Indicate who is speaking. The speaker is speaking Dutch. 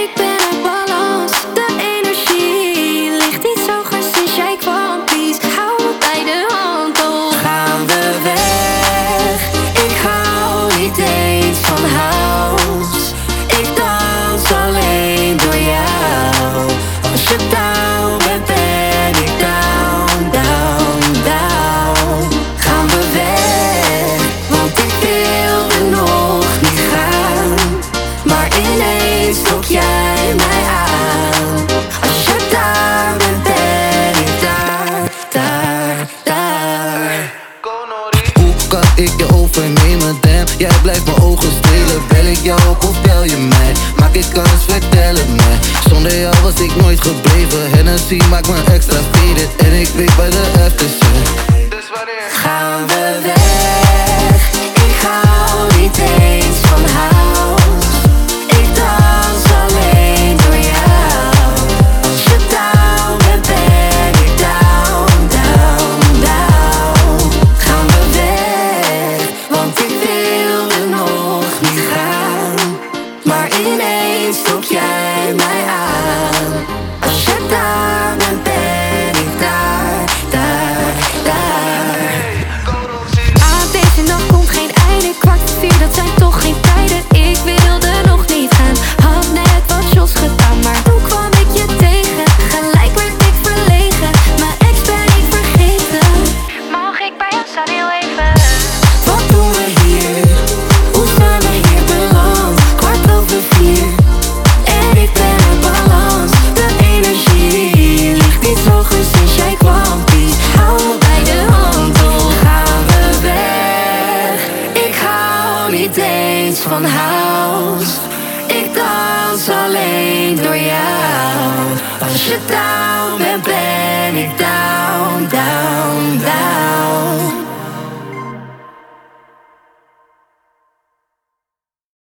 Speaker 1: panic, panic. je overnemen damn. Jij blijft mijn ogen stelen. Bel ik jou ook of bel je mij? Maak ik kans, vertellen mij Zonder jou was ik nooit gebleven. Hennessy maakt me extra faded En ik weet waar de aftersun Dus wanneer
Speaker 2: gaan we weer steeds van houdt. Ik dans alleen door jou. Als je down bent, ben